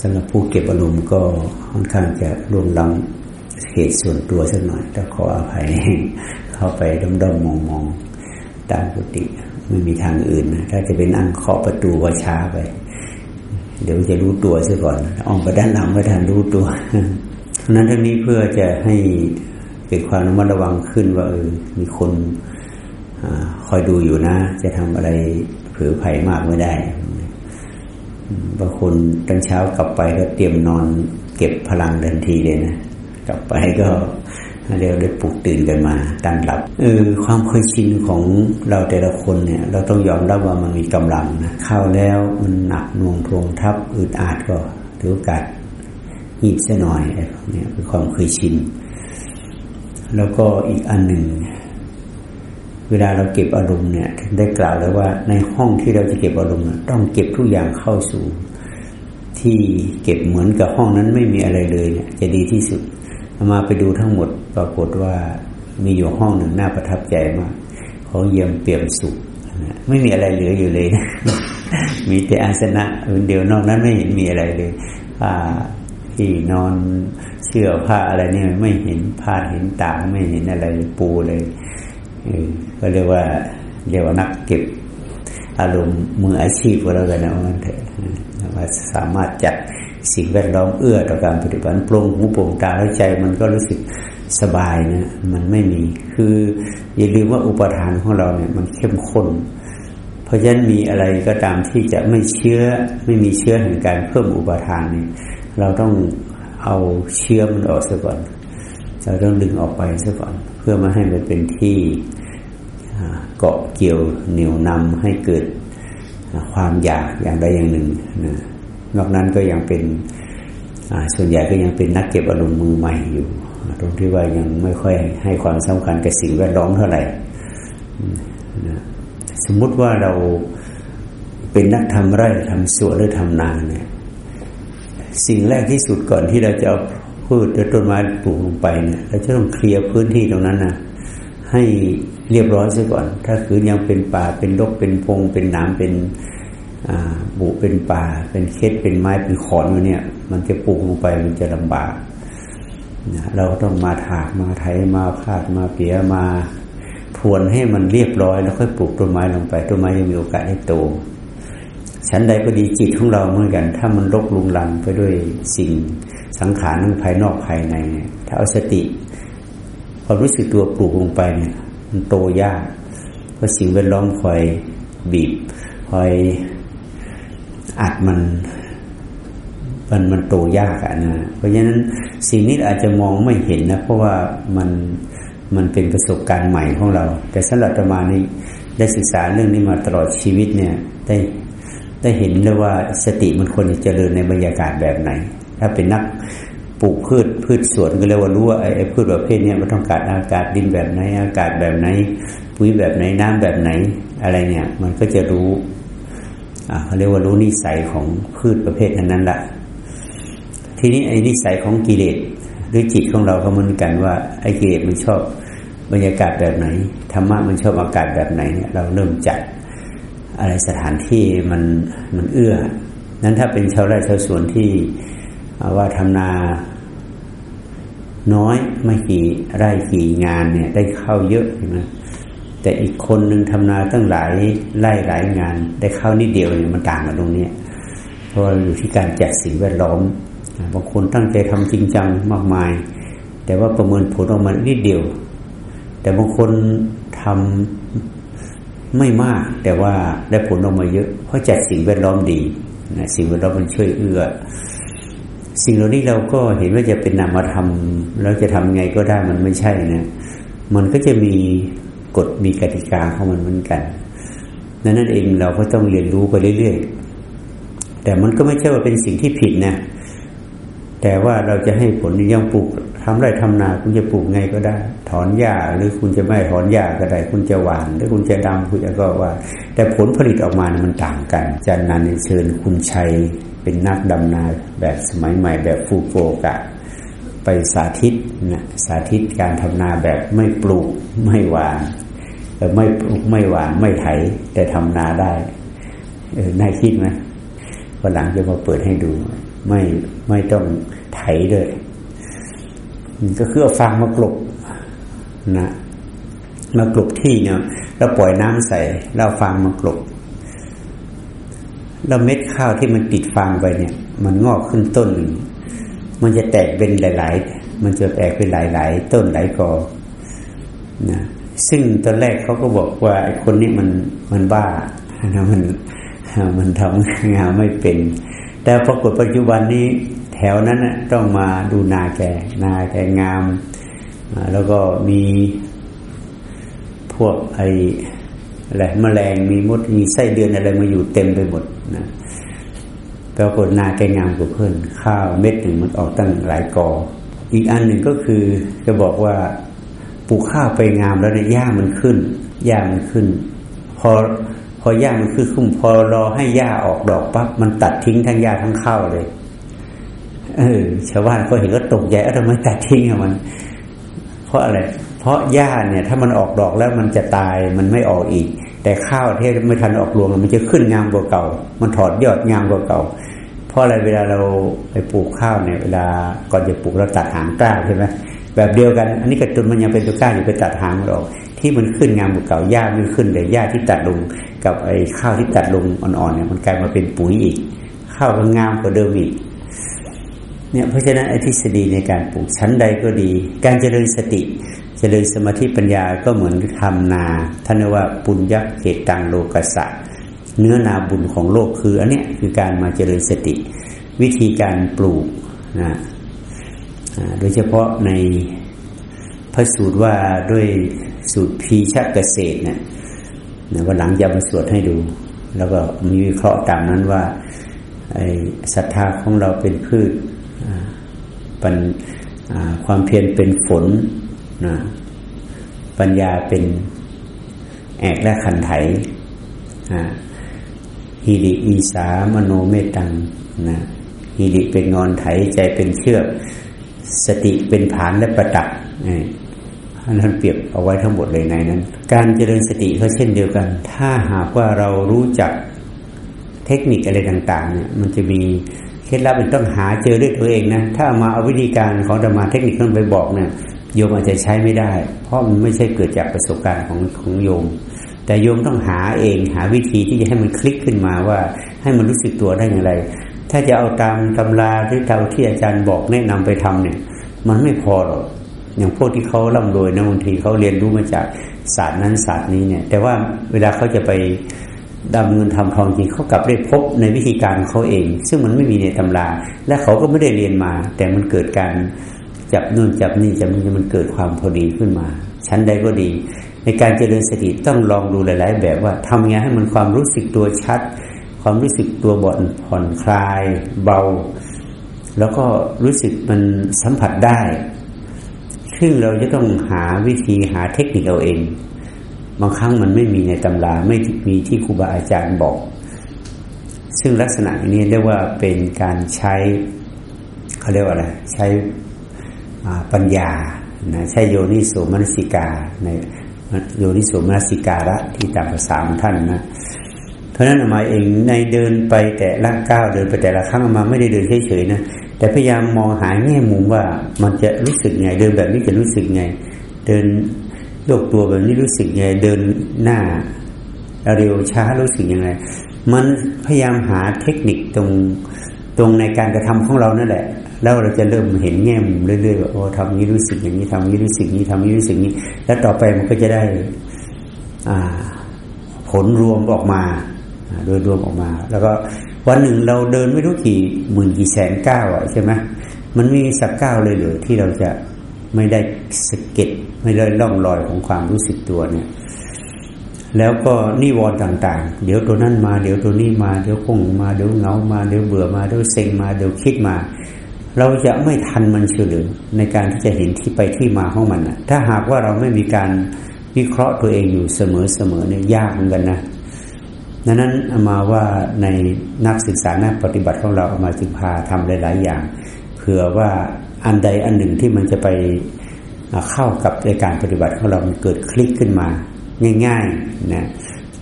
สำหรับผู้เก็บอารมณ์ก็ค่อนข้างจะรวมล้ำเหตุส่วนตัวสักหน่อยต้องขออภัยเข้าไปด้อมด้อมองมองตามปกติไม่มีทางอื่นนะถ้าจะไปนั่งเคาะประตูว่าช้าไป เดี๋ยวจะรู้ตัวซะก่อนออกไปด้านหลังไม่ทันรู้ตัวเพราะนั้นทั้งนี้เพื่อจะให้เกิดความระมัดระวังขึ้นว่าเออมีคนอคอยดูอยู่นะ จะทำอะไรเผือภัยมากไม่ได้ บางคนตั้งเช้ากลับไปก็เตรียมนอน เก็บพลังทันทีเลยนะกลับไปก็เรียกได้ปลุกตื่นกันมาตั้งหลับเออความเคยชินของเราแต่ละคนเนี่ย เราต้องยอมรับว่ามันมีกำลังนะเข้าแล้วมันหนักหน่วงทวงทับอึดอัดก็ถือโอกาสหีบเสียหน่อยอะไรพวกนี้เป็นความเคยชิน แล้วก็อีกอันหนึ่ง เวลาเราเก็บอารมณ์เนี่ยได้กล่าวแล้วว่า ในห้องที่เราจะเก็บอารมณ์ต้องเก็บทุกอย่างเข้าสู่ ที่เก็บเหมือนกับห้องนั้นไม่มีอะไรเลยเนี่ย จะดีที่สุดมาไปดูทั้งหมดปรากฏว่ามีอยู่ห้องหนึ่งน่าประทับใจมากของเยี่ยมเปี่ยมสุขไม่มีอะไรเหลืออยู่เลย มีแต่อาสนะเดียวนอกนั้นไม่เห็นมีอะไรเลยผ้าที่นอนเสื้อผ้าอะไรนี่ไม่เห็นผ้าเห็นตาไม่เห็นอะไรปูเลย ก็เรียกว่าเรียกว่านักเก็บอารมณ์มืออาชีพก็แล้วกันนะว่าเถอะว่าสามารถจัดสิ่งแวดล้อมเอื้อต่อการปฏิบัติปรงหูโปร่งตาและใจมันก็รู้สึกสบายนะมันไม่มี คืออย่าลืมว่าอุปทานของเราเนี่ยมันเข้มข้น เพราะฉะนั้นมีอะไรก็ตามที่จะไม่เชื้อไม่มีเชื้อแห่งการเพิ่มอุปทานเนี่ยเราต้องเอาเชื้อมันออกซะก่อนเราต้องดึงออกไปซะก่อน พื่อมาให้มันเป็นที่เกาะเกี่ยวเหนียวนำให้เกิดความอยากอย่างใดอย่างหนึ่งนะนอกนั้นก็ยังเป็นส่วนใหญ่ก็ยังเป็นนักเก็บอารมณ์มือใหม่อยู่ ตรงที่ว่ายังไม่ค่อยให้ความสำคัญกับสิ่งแวดล้อมเท่าไหร่สมมุติว่าเราเป็นนักทำไร่ทำสวนหรือทำนาเนี่ยสิ่งแรกที่สุดก่อนที่เราจะเอา พืชหรือต้นไม้ปลูกลงไปเนี่ยเราจะต้องเคลียร์พื้นที่ตรงนั้นนะให้เรียบร้อยซะก่อน ถ้าคือยังเป็นป่าเป็นรกเป็นพง เป็นน้ำเป็นบุเป็นป่า เป็นเคสเป็นไม้เป็นขอนมันเนี่ย มันจะปลูกลงไปมันจะลำบากนะเราต้องมาถากมาไถมาพาดมาเปียมาพรวนให้มันเรียบร้อย แล้วค่อยปลูกต้นไม้ลงไปต้นไม้ยังมีโอกาสให้โตฉันใดก็ดีจิตของเราเหมือนกัน ถ้ามันรกลุงลังไปด้วยสิ่ง สังขารทั้งภายนอกภายในถ้าเอาสติพอรู้สึกตัวปลูกลงไปเนี่ยมันโตยากเพราะสิ่งแวดล้อมคอยบีบคอยอัดมันมันมันโตยากอะนะเพราะฉะนั้นสิ่งนี้อาจจะมองไม่เห็นนะ เพราะว่ามันมันเป็นประสบการณ์ใหม่ของเรา แต่สำหรับประมาณนี้ได้ศึกษาเรื่องนี้มาตลอดชีวิตเนี่ย ได้ได้เห็นเลยว่าสติมันควรจะเจริญในบรรยากาศแบบไหน ถ้าเป็นนักปลูกพืชพืชสวนก็เรียกว่ารู้ว่าไอ้พืชประเภทนี้มันต้องการอากาศดินแบบไหน อากาศแบบไหน ปุ๋ยแบบไหนน้ำแบบไหน อะไรเนี่ย มันก็จะรู้เขาเรียกว่ารู้นิสัยของพืชประเภทนั้นๆละทีนี้ไอ้นิสัยของกิเลสหรือจิตของเราก็เหมือนกันว่าไอ้กิเลสมันชอบบรรยากาศแบบไหนธรรมะมันชอบอากาศแบบไหนเนี่ยเราเริ่มจัดอะไรสถานที่มันมันเอื้อนั้นถ้าเป็นชาวไร่ชาวสวนที่ ว่าทำนาน้อยไม่กี่ไร่กี่งานเนี่ย ได้เข้าเยอะใช่ไหมแต่อีกคนหนึ่งทำนาตั้งหลายไล่หลายงาน ได้เข้านิดเดียวเนี่ยมันต่างกันตรงนี้เพราะอยู่ที่การจัดสิ่งแวดล้อมบางคนตั้งใจทำจริงจังมากมาย แต่ว่าประเมินผลออกมานิดเดียว แต่บางคนทำไม่มาก แต่ว่าได้ผลออกมาเยอะ เพราะจัดสิ่งแวดล้อมดีสิ่งแวดล้อมมันช่วยเอื้อ สิ่งเหล่านี้เราก็เห็นว่าจะเป็นนามธรรมแล้วจะทำไงก็ได้มันไม่ใช่นะมันก็จะมีกฎมีกติกาของมันเหมือนกันนั่นนั่นเองเราก็ต้องเรียนรู้ไปเรื่อยๆแต่มันก็ไม่ใช่ว่าเป็นสิ่งที่ผิดนะแต่ว่าเราจะให้ผลยังปลูกทำไรทำนาคุณจะปลูกไงก็ได้ ถอนหญ้าหรือคุณจะไม่ถอนหญ้าก็ได้ คุณจะหวาน หรือคุณจะดำคุณจะก็ว่า แต่ผลผลิตออกมามันต่างกันจันนันเชิญคุณชัย เป็นนักดำนาแบบสมัยใหม่แบบฟูโกกะ ไปสาธิตนะสาธิตการทำนาแบบไม่ปลูกไม่หวานไม่ปลูกไม่หวานไม่ไถ แต่ทำนาได้น่าคิดไหมวันหลังจะมาเปิดให้ดู ไม่ไม่ต้องไถด้วยก็คือเอฟางมากลบนะมากลบที่เนี่ยเราปล่อยน้ำใส่เราฟางมากลบ แล้วเม็ดข้าวที่มันติดฟางไปเนี่ย มันงอกขึ้นต้นหนึ่งมันจะแตกเป็นหลาย ๆ มันจะแตกเป็นหลาย ๆ ต้นหลายกอนะซึ่งตอนแรกเขาก็บอกว่าไอ้คนนี้มันมันบ้านะมันมันทำงานไม่เป็น แต่ปรากฏปัจจุบันนี้แถวนั้นต้องมาดูนาแกนาแกงาม แล้วก็มีพวกไอ อะไรแมลงมีมดมีไส้เดือนอะไรมาอยู่เต็มไปหมดนะปรากฏนาแกงามกว่าเพื่อนข้าวเม็ดหนึ่งมันออกตั้งหลายกอ อีกอันหนึ่งก็คือจะบอกว่าปลูกข้าวไปงามแล้วเนี่ยหญ้ามันขึ้นหญ้ามันขึ้น พอพอหญ้ามันขึ้นคุ้มพอรอให้หญ้าออกดอกปั๊บมันตัดทิ้งทั้งหญ้าทั้งข้าวเลย เออชาวบ้านเขาเห็นก็ตกใจเออทำไมตัดทิ้งอะมัน เพราะอะไร เพราะหญ้าเนี่ยถ้ามันออกดอกแล้วมันจะตายมันไม่ออกอีก แต่ข้าวที่ไม่ทันออกรวงมันจะขึ้นงามกว่าเก่า มันถอดยอดงามกว่าเก่า เพราะอะไรเวลาเราไปปลูกข้าวเนี่ยเวลาก่อนจะปลูกเราตัดหางกล้าใช่ไหมแบบเดียวกัน อันนี้กระตุนมันยังเป็นตัวกล้าอยู่ไปตัดหางมันออกที่มันขึ้นงามกว่าเก่าหญ้าไม่ขึ้นเลยหญ้าที่ตัดลงกับไอ้ข้าวที่ตัดลงอ่อนๆเนี่ยมันกลายมาเป็นปุ๋ยอีก ข้าวก็งามกว่าเดิมอีก เนี่ยเพราะฉะนั้นอ้ทฤษฎีในการปลูกชั้นใดก็ดี การเจริญสติ เจริญสมาธิปัญญาก็เหมือนทำนาท่านว่าปุญญเกตังโลกสะเนื้อนาบุญของโลกคืออันเนี้ยคือการมาเจริญสติ วิธีการปลูกนะโดยเฉพาะในพระสูตรว่าด้วยสูตรพีชเกษตรเนี่ยวันหลังจะมาสวดให้ดู แล้วก็มีวิเคราะห์ตามนั้นว่าไอ้ศรัทธาของเราเป็นพืช ปัญความเพียรเป็นฝนนะปัญญาเป็นแอกและขันไถฮิริอีสามโนเมตังนะฮิริเป็นงอนไถใจเป็นเชือก สติเป็นฐานและประดับนนั้นเปรียบเอาไว้ทั้งหมดเลยในนั้น การเจริญสติก็เช่นเดียวกัน ถ้าหากว่าเรารู้จักเทคนิคอะไรต่าง ๆ เนี่ย มันจะมี เคล็ดลับเป็นต้องหาเจอด้วยตัวเองนะ ถ้ามาเอาวิธีการของธรรมาเทคนิคนั้นไปบอกเนี่ยโยมอาจจะใช้ไม่ได้ เพราะมันไม่ใช่เกิดจากประสบการณ์ของของโยม แต่โยมต้องหาเองหาวิธีที่จะให้มันคลิกขึ้นมาว่า ให้มันรู้สึกตัวได้อย่างไร ถ้าจะเอาตามตำราที่เท่าที่อาจารย์บอกแนะนำไปทำเนี่ย มันไม่พอหรอกอย่างพวกที่เขาร่ำรวยนะบางทีเขาเรียนรู้มาจากศาสตร์นั้นศาสตร์นี้เนี่ย แต่ว่าเวลาเขาจะไป ดำเงินทำทองจริงเขากลับได้พบในวิธีการเขาเอง ซึ่งมันไม่มีในตำรา และเขาก็ไม่ได้เรียนมา แต่มันเกิดการจับนู่นจับนี่จับนี่มันเกิดความพอดีขึ้นมา ชั้นใดก็ดี ในการเจริญสติต้องลองดูหลาย ๆ แบบว่าทำไงให้มันความรู้สึกตัวชัด ความรู้สึกตัวบ่อนผ่อนคลาย เบา แล้วก็รู้สึกมันสัมผัสได้ ซึ่งเราจะต้องหาวิธีหาเทคนิคเอาเอง บางครั้งมันไม่มีในตำราไม่มีที่ครูบาอาจารย์บอก ซึ่งลักษณะนี้เรียกว่าเป็นการใช้เขาเรียกว่าอะไรใช้ปัญญานะใช้โยนิโสมนสิกาในโยนิโสมนสิการะที่ตามภาษาของท่านนะเพราะนั้นมาเองในเดินไปแต่ละก้าวเดินไปแต่ละครั้งมาไม่ได้เดินเฉยๆนะแต่พยายามมองหาแง่มุมว่ามันจะรู้สึกไง เดินแบบนี้จะรู้สึกไง เดิน โยกตัวแบบนี้รู้สึกยังไงเดินหน้าเร็วช้ารู้สึกยังไง มันพยายามหาเทคนิคตรงตรงในการกระทำของเรานั่นแหละ แล้วเราจะเริ่มเห็นแง่มุมเรื่อยๆว่าโอ้ทำนี้รู้สึกอย่างนี้ทำนี้รู้สึกนี้ทำนี้รู้สึกนี้ แล้วต่อไปมันก็จะได้อ่าผลรวมออกมา โดยรวมออกมา แล้วก็วันหนึ่งเราเดินไม่รู้กี่หมื่นกี่แสนก้าวอะใช่ไหมมันมีสักก้าวเลยหรือที่เราจะไม่ได้สเก็ด ไม่ได้ล่องรอยของความรู้สึกตัวเนี่ย แล้วก็นิวรณ์ต่าง ๆ เดี๋ยวตัวนั้นมา เดี๋ยวตัวนี้มา เดี๋ยวคงมา เดี๋ยวเงามา เดี๋ยวเบื่อมา เดี๋ยวเซ็งมา เดี๋ยวคิดมา เราจะไม่ทันมันเฉลือในการที่จะเห็นที่ไปที่มาของมันนะถ้าหากว่าเราไม่มีการวิเคราะห์ตัวเองอยู่เสมอๆเนี่ยยากเหมือนกันนะดังนั้นเอามาว่าในนักศึกษานักปฏิบัติของเราเอามาจึงพาทำหลาย ๆ อย่างเผื่อว่าอันใดอันหนึ่งที่มันจะไป เข้ากับในการปฏิบัติของเรามันเกิดคลิกขึ้นมาง่ายๆนะ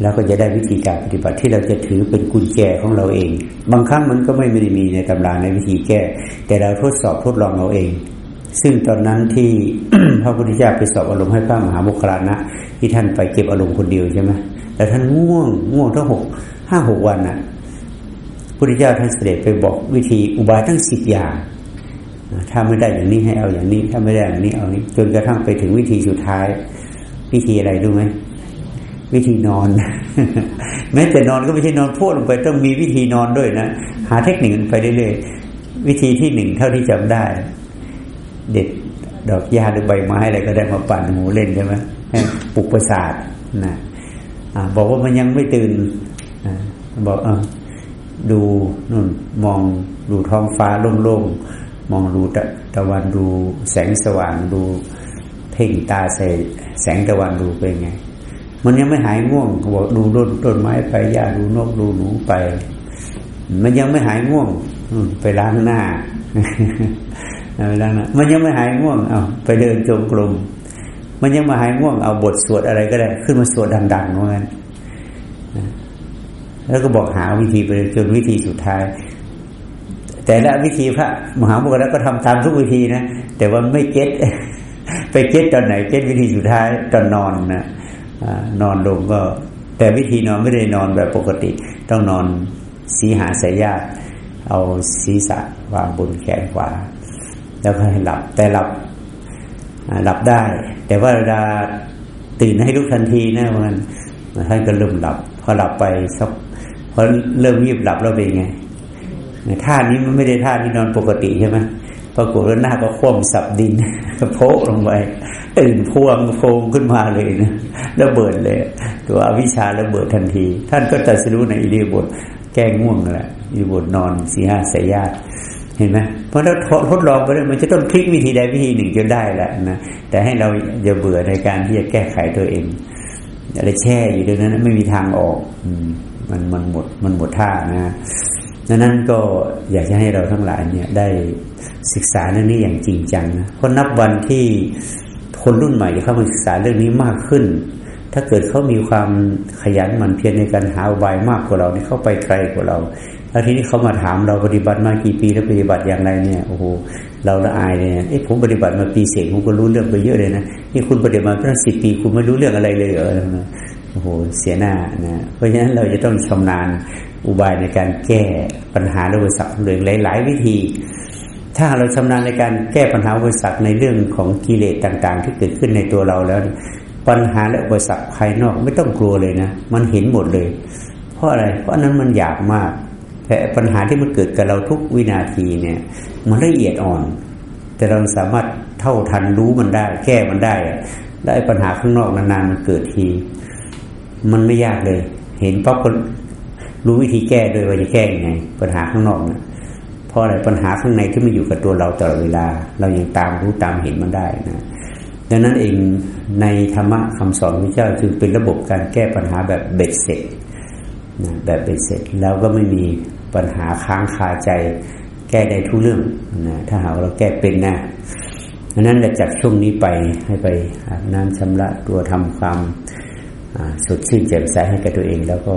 แล้วก็จะได้วิธีการปฏิบัติที่เราจะถือเป็นกุญแจของเราเอง บางครั้งมันก็ไม่ได้มีในตำราในวิธีแก้ แต่เราทดสอบทดลองเราเอง ซึ่งตอนนั้นที่พระพุทธเจ้าไปสอบอารมณ์ให้พระมหาโมคลานะที่ท่านไปเก็บอารมณ์คนเดียวใช่ไหมแต่ท่านง่วงง่วงทั้งหกห้าหกวันน่ะพุทธเจ้าท่านเสด็จไปบอกวิธีอุบายทั้งสิบอย่าง ถ้าไม่ได้อย่างนี้ให้เอาอย่างนี้ ถ้าไม่ได้อย่างนี้เอานี้จนกระทั่งไปถึงวิธีสุดท้าย วิธีอะไรรู้ไหมวิธีนอน แม้แต่นอนก็ไม่ใช่นอนพูดลงไปต้องมีวิธีนอนด้วยนะหาเทคนิคไปเรื่อยๆวิธีที่หนึ่งเท่าที่จำได้ เด็ดดอกหญ้าหรือใบไม้อะไรก็ได้มาปั่นหูเล่นใช่ไหมปลุกประสาทนะบอกว่ามันยังไม่ตื่นบอกอดูนู่นมองดูท้องฟ้าโล่งๆ มองดูตะตะวันดูแสงสว่างดูเพ่งตาใส่แสงตะวันดูเป็นไง มันยังไม่หายง่วงบอกดูต้นต้นไม้ไปหญ้าดูนกดูหนูไป มันยังไม่หายง่วงไปล้างหน้าไปล้างหน้ามันยังไม่หายง่วงเอาไปเดินจงกรมมันยังมาหายง่วงเอาบทสวดอะไรก็ได้ ขึ้นมาสวดดังๆเหมือนกันแล้วก็บอกหาวิธีไปจนวิธีสุดท้าย แต่ละวิธีพระมหาบุคคลก็ทำตามทุกวิธีนะแต่ว่าไม่เก็ตไปเก็ตตอนไหนเก็ตวิธีสุดท้ายตอนนอนนะนอนลงก็ แต่วิธีนอนไม่ได้นอนแบบปกติ ต้องนอนสีหาสายญาติเอาศีรษะวางบนแขนขวา แล้วก็ให้หลับแต่หลับหลับได้ แต่ว่าเวลาตื่นให้ลุกทันทีนะมันท่านก็เริ่มหลับ พอหลับไปสักพอเริ่มยีบหลับแล้วเป็นไง ท่านี้มันไม่ได้ท่าที่นอนปกติใช่ไหมปรากฏว่าหน้าก็คว่ำสับดินโพะลงไปตื่นพวงโพงขึ้นมาเลยนะระเบิดเลย ตัวอวิชาระเบิดทันที ท่านก็ตัดสิรู้ในอิริยบถแก้ง่วงแหละอิริยบถนอนสี่ห้าสายญาติเห็นไหมเพราะถ้าทดลองไปเลยมันจะต้องพลิกวิธีใดวิธีหนึ่งจนได้แหละนะแต่ให้เราอย่าเบื่อในการที่จะแก้ไขตัวเองอะไรแช่อยู่ตรงนั้นไม่มีทางออกมันมันหมดมันหมดท่านะ ดังนั้นก็อยากจะให้เราทั้งหลายเนี่ยได้ศึกษาเรื่องนี้อย่างจริงจังนะเพราะนับวันที่คนรุ่นใหม่เข้ามาศึกษาเรื่องนี้มากขึ้น ถ้าเกิดเขามีความขยันหมั่นเพียรในการหาอุบายมากกว่าเราเนี่ยเข้าไปไกลกว่าเรา แล้วทีนี้เขามาถามเราปฏิบัติมากี่ปีแล้วปฏิบัติอย่างไรเนี่ยโอ้โหเราละอายเลยเอ้ผมปฏิบัติมาปีเศษผมก็รู้เรื่องไปเยอะเลยนะนี่คุณปฏิบัติมาสิบปีคุณไม่รู้เรื่องอะไรเลยเหรอโอ้โหเสียหน้านะเพราะฉะนั้นเราจะต้องชำนาญ อุบายในการแก้ปัญหาและอุปสรรคเรื่องหลาย ๆ วิธี ถ้าเราชำนาญในการแก้ปัญหาอุปสรรคในเรื่องของกิเลสต่าง ๆ ที่เกิดขึ้นในตัวเราแล้ว ปัญหาและอุปสรรคภายนอกไม่ต้องกลัวเลยนะ มันเห็นหมดเลย เพราะอะไร เพราะนั้นมันอยากมาก แต่ปัญหาที่มันเกิดกับเราทุกวินาทีเนี่ย มันละเอียดอ่อน แต่เราสามารถเท่าทันรู้มันได้ แก้มันได้แล้วปัญหาข้างนอกนานๆมันเกิดที มันไม่ยากเลย เห็นปั๊บก็ รู้วิธีแก้โดยว่าจะแก้ยังไง ปัญหาข้างนอกเนี่ยเพราะอะไรปัญหาข้างในที่มันอยู่กับตัวเราตลอดเวลา เรายังตามรู้ตามเห็นมันได้นะดังนั้นเองในธรรมะคำสอนพระเจ้าจึงเป็นระบบการแก้ปัญหาแบบเบ็ดเสร็จนะแบบเบ็ดเสร็จแล้วก็ไม่มีปัญหาค้างคาใจ แก้ได้ทุกเรื่องนะถ้าหากเราแก้เป็นนะดังนั้นจากช่วงนี้ไปให้ไปอาบน้ำชำระตัวทำความสดชื่นแจ่มใสให้กับตัวเองแล้วก็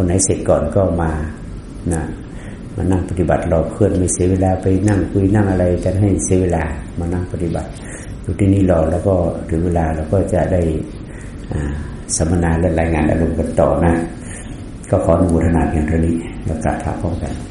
คนไหนเสร็จก่อนก็มานะมานั่งปฏิบัติรอเพื่อนไม่เสียเวลาไปนั่งคุยนั่งอะไรกันให้เสียเวลามานั่งปฏิบัติอยู่ที่นี่รอแล้วก็ถึงเวลาเราก็จะได้สัมมนาและรายงานอารมณ์กันต่อนะ ก็ขออนุโมทนาเพียงเท่านี้แล้วกราบพระพร้อมกัน